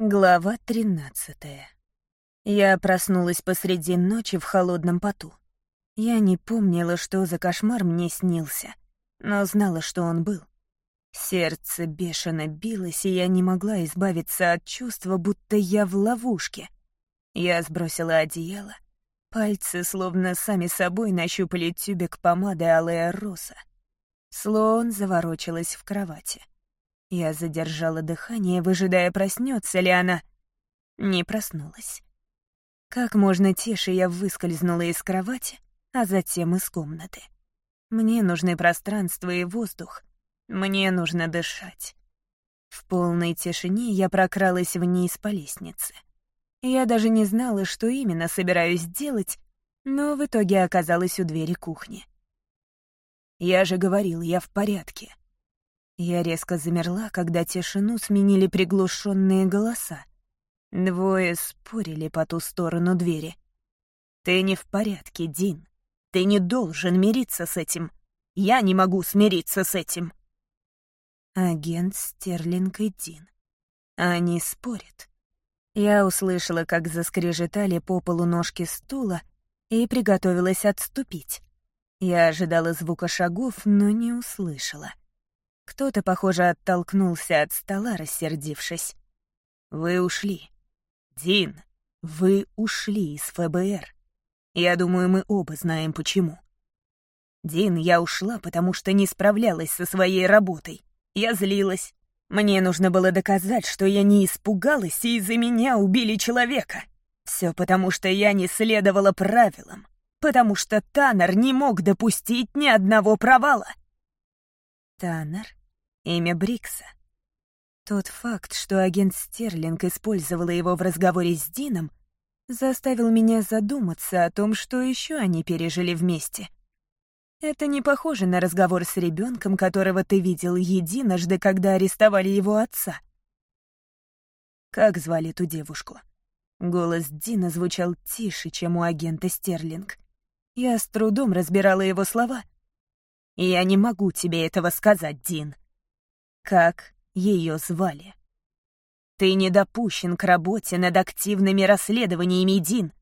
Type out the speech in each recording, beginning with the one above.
Глава тринадцатая. Я проснулась посреди ночи в холодном поту. Я не помнила, что за кошмар мне снился, но знала, что он был. Сердце бешено билось, и я не могла избавиться от чувства, будто я в ловушке. Я сбросила одеяло. Пальцы словно сами собой нащупали тюбик помады алая роса. Слоун заворочилась в кровати. Я задержала дыхание, выжидая, проснется ли она. Не проснулась. Как можно тише я выскользнула из кровати, а затем из комнаты. Мне нужны пространство и воздух. Мне нужно дышать. В полной тишине я прокралась вниз по лестнице. Я даже не знала, что именно собираюсь делать, но в итоге оказалась у двери кухни. «Я же говорил, я в порядке», я резко замерла, когда тишину сменили приглушенные голоса. Двое спорили по ту сторону двери. «Ты не в порядке, Дин. Ты не должен мириться с этим. Я не могу смириться с этим». Агент Стерлинг и Дин. Они спорят. Я услышала, как заскрежетали по полу ножки стула и приготовилась отступить. Я ожидала звука шагов, но не услышала. Кто-то, похоже, оттолкнулся от стола, рассердившись. «Вы ушли. Дин, вы ушли из ФБР. Я думаю, мы оба знаем, почему. Дин, я ушла, потому что не справлялась со своей работой. Я злилась. Мне нужно было доказать, что я не испугалась, и из-за меня убили человека. Все потому, что я не следовала правилам. Потому что Таннер не мог допустить ни одного провала. Таннер? Имя Брикса. Тот факт, что агент Стерлинг использовала его в разговоре с Дином, заставил меня задуматься о том, что еще они пережили вместе. Это не похоже на разговор с ребенком, которого ты видел единожды, когда арестовали его отца. Как звали ту девушку? Голос Дина звучал тише, чем у агента Стерлинг. Я с трудом разбирала его слова. «Я не могу тебе этого сказать, Дин», как ее звали. Ты не допущен к работе над активными расследованиями, Дин.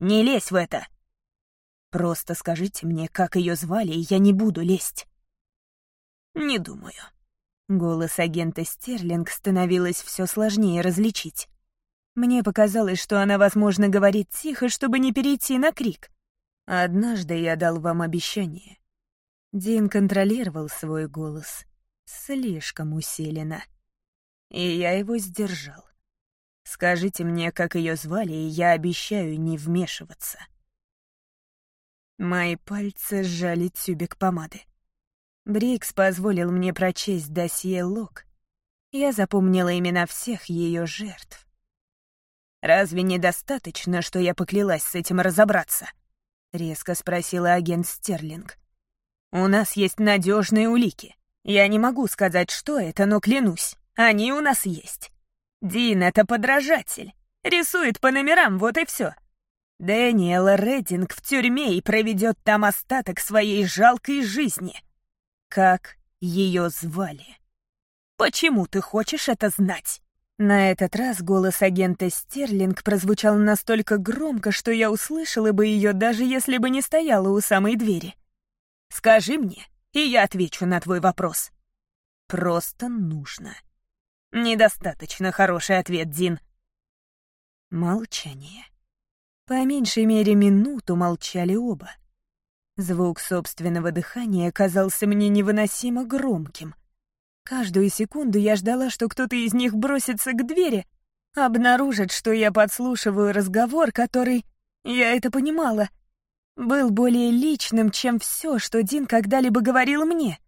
Не лезь в это. Просто скажите мне, как ее звали, и я не буду лезть. Не думаю. Голос агента Стерлинг становилось все сложнее различить. Мне показалось, что она, возможно, говорит тихо, чтобы не перейти на крик. Однажды я дал вам обещание. Дин контролировал свой голос слишком усиленно. И я его сдержал. Скажите мне, как ее звали, и я обещаю не вмешиваться. Мои пальцы сжали тюбик помады. Брикс позволил мне прочесть досье Лок. Я запомнила имена всех ее жертв. «Разве недостаточно, что я поклялась с этим разобраться?» — резко спросила агент Стерлинг. «У нас есть надежные улики. Я не могу сказать, что это, но клянусь, они у нас есть. Дин — это подражатель. Рисует по номерам, вот и все. Дэниел Реддинг в тюрьме и проведет там остаток своей жалкой жизни. Как ее звали? Почему ты хочешь это знать? На этот раз голос агента Стерлинг прозвучал настолько громко, что я услышала бы ее, даже если бы не стояла у самой двери. «Скажи мне, и я отвечу на твой вопрос. Просто нужно. Недостаточно хороший ответ, Дин. Молчание. По меньшей мере минуту молчали оба. Звук собственного дыхания казался мне невыносимо громким. Каждую секунду я ждала, что кто-то из них бросится к двери, обнаружит, что я подслушиваю разговор, который, я это понимала, был более личным, чем все, что Дин когда-либо говорил мне.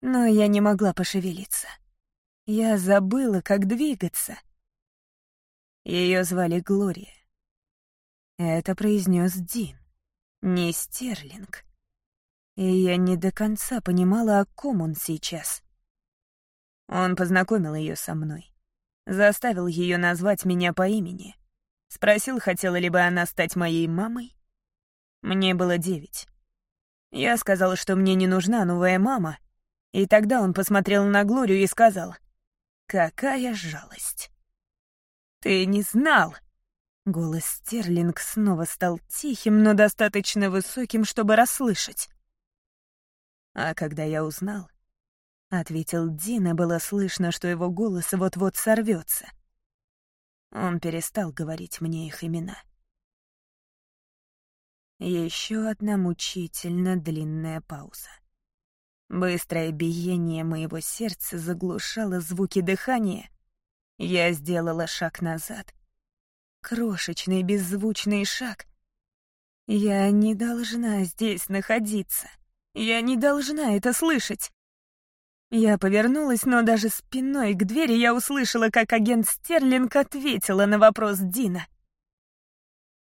Но я не могла пошевелиться. Я забыла, как двигаться. Ее звали Глория. Это произнес Дин, не Стерлинг. И я не до конца понимала, о ком он сейчас. Он познакомил ее со мной. Заставил ее назвать меня по имени. Спросил, хотела ли бы она стать моей мамой. Мне было девять. Я сказала, что мне не нужна новая мама, и тогда он посмотрел на Глорию и сказал, «Какая жалость». «Ты не знал!» Голос Стерлинг снова стал тихим, но достаточно высоким, чтобы расслышать. «А когда я узнал...» — ответил Дина, было слышно, что его голос вот-вот сорвется. Он перестал говорить мне их имена. Еще одна мучительно длинная пауза. Быстрое биение моего сердца заглушало звуки дыхания. Я сделала шаг назад. Крошечный беззвучный шаг. Я не должна здесь находиться. Я не должна это слышать. Я повернулась, но даже спиной к двери я услышала, как агент Стерлинг ответила на вопрос Дина.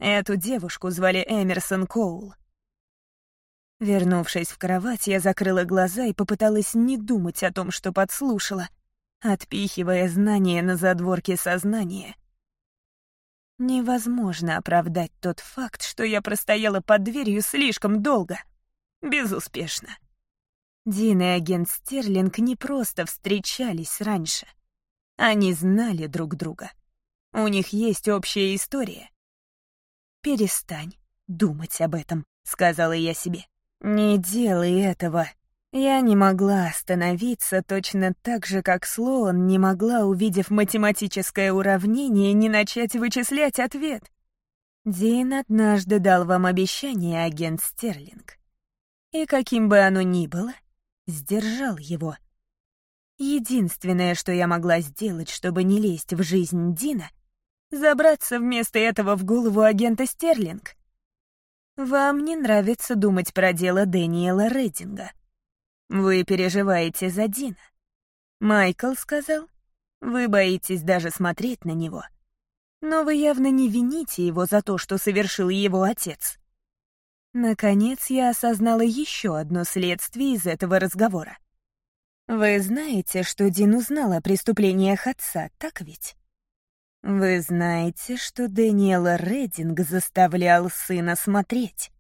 Эту девушку звали Эмерсон Коул. Вернувшись в кровать, я закрыла глаза и попыталась не думать о том, что подслушала, отпихивая знания на задворке сознания. Невозможно оправдать тот факт, что я простояла под дверью слишком долго. Безуспешно. Дин и агент Стерлинг не просто встречались раньше. Они знали друг друга. У них есть общая история. «Перестань думать об этом», — сказала я себе. «Не делай этого». Я не могла остановиться точно так же, как Слоан не могла, увидев математическое уравнение, не начать вычислять ответ. Дин однажды дал вам обещание, агент Стерлинг. И каким бы оно ни было, сдержал его. Единственное, что я могла сделать, чтобы не лезть в жизнь Дина — Забраться вместо этого в голову агента Стерлинг? Вам не нравится думать про дело Дэниела Реддинга. Вы переживаете за Дина. Майкл сказал, вы боитесь даже смотреть на него. Но вы явно не вините его за то, что совершил его отец. Наконец я осознала еще одно следствие из этого разговора. Вы знаете, что Дин узнал о преступлениях отца, так ведь? «Вы знаете, что Дэниела Рединг заставлял сына смотреть?»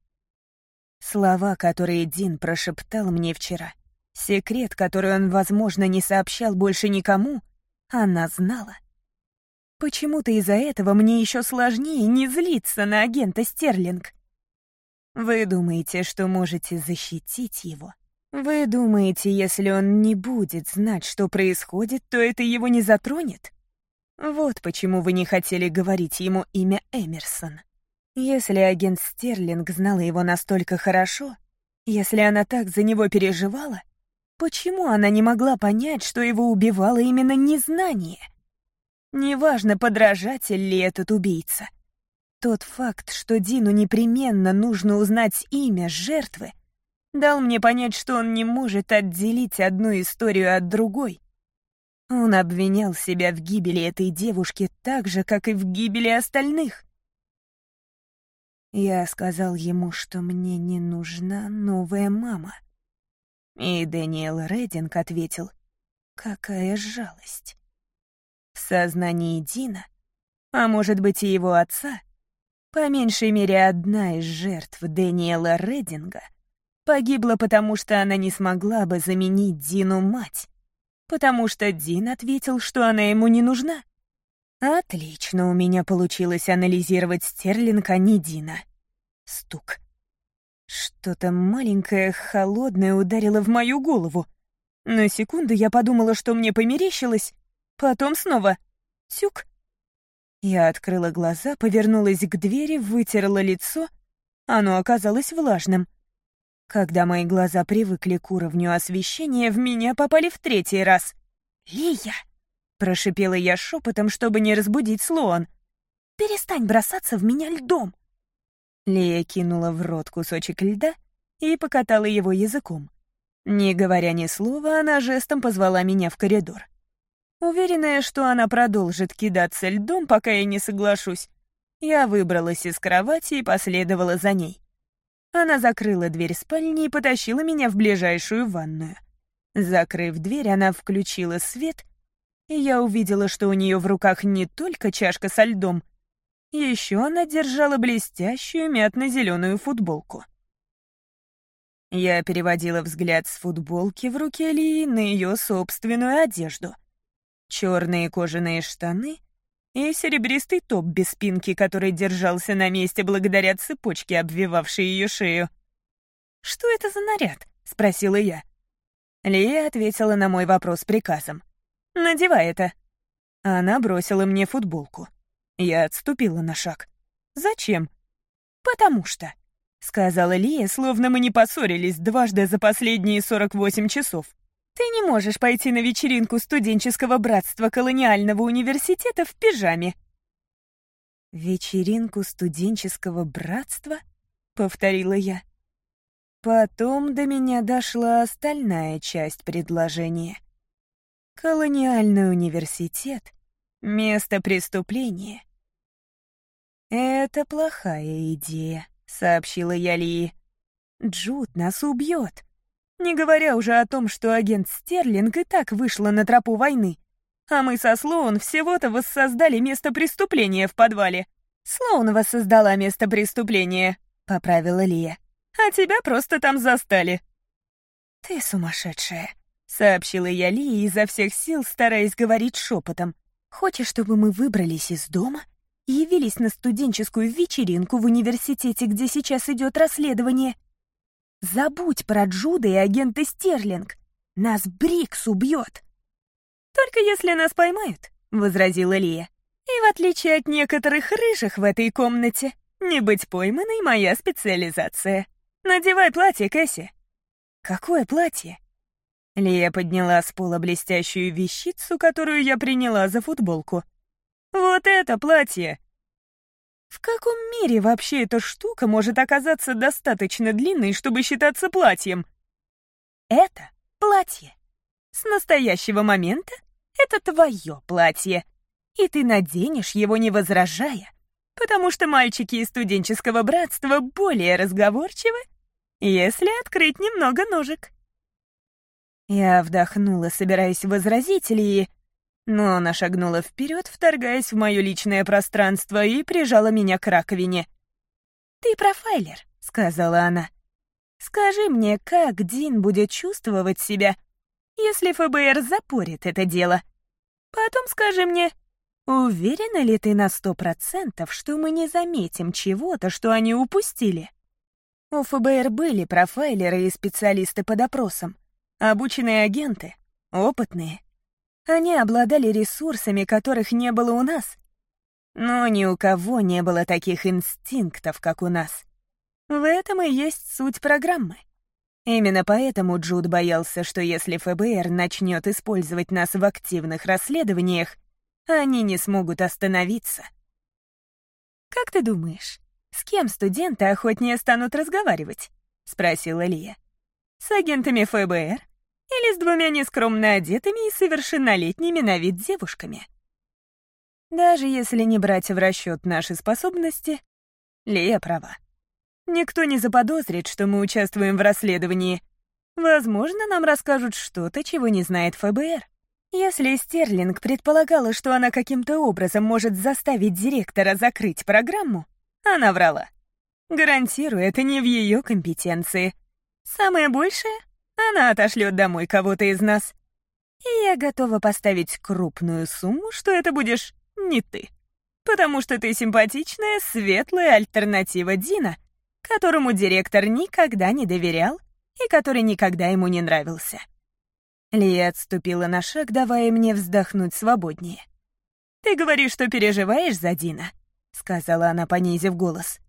Слова, которые Дин прошептал мне вчера, секрет, который он, возможно, не сообщал больше никому, она знала. Почему-то из-за этого мне еще сложнее не злиться на агента Стерлинг. Вы думаете, что можете защитить его? Вы думаете, если он не будет знать, что происходит, то это его не затронет? Вот почему вы не хотели говорить ему имя Эмерсон. Если агент Стерлинг знала его настолько хорошо, если она так за него переживала, почему она не могла понять, что его убивало именно незнание? Неважно, подражатель ли этот убийца. Тот факт, что Дину непременно нужно узнать имя жертвы, дал мне понять, что он не может отделить одну историю от другой. Он обвинял себя в гибели этой девушки так же, как и в гибели остальных. Я сказал ему, что мне не нужна новая мама. И Дэниел Рединг ответил, какая жалость. В сознании Дина, а может быть и его отца, по меньшей мере одна из жертв Дэниела Рединга погибла потому, что она не смогла бы заменить Дину мать потому что Дин ответил, что она ему не нужна. Отлично у меня получилось анализировать Стерлинг, а не Дина. Стук. Что-то маленькое, холодное ударило в мою голову. На секунду я подумала, что мне померещилось. Потом снова «тюк». Я открыла глаза, повернулась к двери, вытерла лицо. Оно оказалось влажным — когда мои глаза привыкли к уровню освещения, в меня попали в третий раз. «Лия!» — прошипела я шепотом, чтобы не разбудить Слоан. «Перестань бросаться в меня льдом!» Лия кинула в рот кусочек льда и покатала его языком. Не говоря ни слова, она жестом позвала меня в коридор. Уверенная, что она продолжит кидаться льдом, пока я не соглашусь, я выбралась из кровати и последовала за ней. Она закрыла дверь спальни и потащила меня в ближайшую ванную. Закрыв дверь, она включила свет, и я увидела, что у нее в руках не только чашка со льдом, еще она держала блестящую мятно-зеленую футболку. Я переводила взгляд с футболки в руке Лии на ее собственную одежду. Черные кожаные штаны и серебристый топ без спинки, который держался на месте благодаря цепочке, обвивавшей ее шею. «Что это за наряд?» — спросила я. Лия ответила на мой вопрос приказом. «Надевай это». Она бросила мне футболку. Я отступила на шаг. «Зачем?» «Потому что», — сказала Лия, словно мы не поссорились дважды за последние 48 часов. «Ты не можешь пойти на вечеринку студенческого братства колониального университета в пижаме». «Вечеринку студенческого братства?» — повторила я. Потом до меня дошла остальная часть предложения. Колониальный университет — место преступления. «Это плохая идея», — сообщила я Ли. «Джуд нас убьет. Не говоря уже о том, что агент Стерлинг и так вышла на тропу войны. А мы со Слоун всего-то воссоздали место преступления в подвале. Слоун воссоздала место преступления», — поправила Лия а тебя просто там застали». «Ты сумасшедшая», — сообщила я Ли изо всех сил, стараясь говорить шепотом. «Хочешь, чтобы мы выбрались из дома и явились на студенческую вечеринку в университете, где сейчас идет расследование? Забудь про Джуда и агента Стерлинг. Нас Брикс убьет». «Только если нас поймают», — возразила Лия. «И в отличие от некоторых рыжих в этой комнате, не быть пойманной — моя специализация». «Надевай платье, Кэсси!» «Какое платье?» Лия подняла с пола блестящую вещицу, которую я приняла за футболку. «Вот это платье!» В каком мире вообще эта штука может оказаться достаточно длинной, чтобы считаться платьем? Это платье. С настоящего момента это твое платье. И ты наденешь его, не возражая, потому что мальчики из студенческого братства более разговорчивы если открыть немного ножек». Я вдохнула, собираясь возразить Лии, но она шагнула вперед, вторгаясь в мое личное пространство и прижала меня к раковине. «Ты профайлер», — сказала она. «Скажи мне, как Дин будет чувствовать себя, если ФБР запорит это дело? Потом скажи мне, уверена ли ты на сто процентов, что мы не заметим чего-то, что они упустили?» У ФБР были профайлеры и специалисты по допросам, обученные агенты, опытные. Они обладали ресурсами, которых не было у нас. Но ни у кого не было таких инстинктов, как у нас. В этом и есть суть программы. Именно поэтому Джуд боялся, что если ФБР начнет использовать нас в активных расследованиях, они не смогут остановиться. Как ты думаешь, «С кем студенты охотнее станут разговаривать?» — спросила Лия. «С агентами ФБР или с двумя нескромно одетыми и совершеннолетними на вид девушками?» Даже если не брать в расчет наши способности, Лия права. Никто не заподозрит, что мы участвуем в расследовании. Возможно, нам расскажут что-то, чего не знает ФБР. Если Стерлинг предполагала, что она каким-то образом может заставить директора закрыть программу, она врала. Гарантирую, это не в ее компетенции. Самое большее — она отошлет домой кого-то из нас. И я готова поставить крупную сумму, что это будешь не ты. Потому что ты симпатичная, светлая альтернатива Дина, которому директор никогда не доверял и который никогда ему не нравился. Лия отступила на шаг, давая мне вздохнуть свободнее. «Ты говоришь, что переживаешь за Дина?» — сказала она, понизив голос.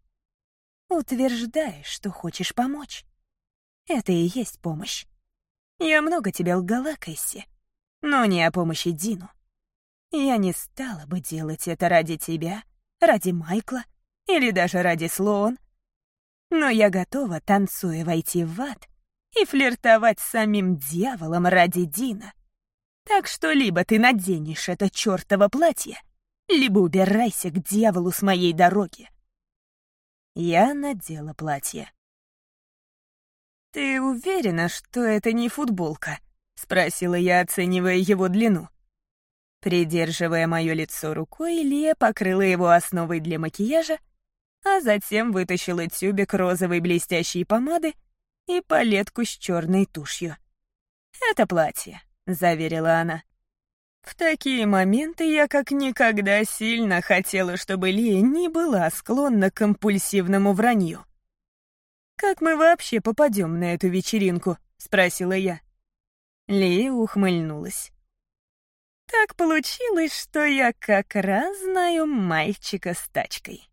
«Утверждаешь, что хочешь помочь. Это и есть помощь. Я много тебе лгала, Кэсси, но не о помощи Дину. Я не стала бы делать это ради тебя, ради Майкла или даже ради Слоун. Но я готова, танцуя, войти в ад и флиртовать с самим дьяволом ради Дина. Так что либо ты наденешь это чёртово платье, либо убирайся к дьяволу с моей дороги. Я надела платье. «Ты уверена, что это не футболка?» — спросила я, оценивая его длину. Придерживая мое лицо рукой, Лия покрыла его основой для макияжа, а затем вытащила тюбик розовой блестящей помады и палетку с черной тушью. «Это платье», — заверила она. В такие моменты я как никогда сильно хотела, чтобы Лия не была склонна к компульсивному вранью. «Как мы вообще попадем на эту вечеринку?» — спросила я. Лия ухмыльнулась. «Так получилось, что я как раз знаю мальчика с тачкой».